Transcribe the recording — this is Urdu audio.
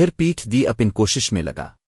پھر پیٹھ دی اپن کوشش میں لگا۔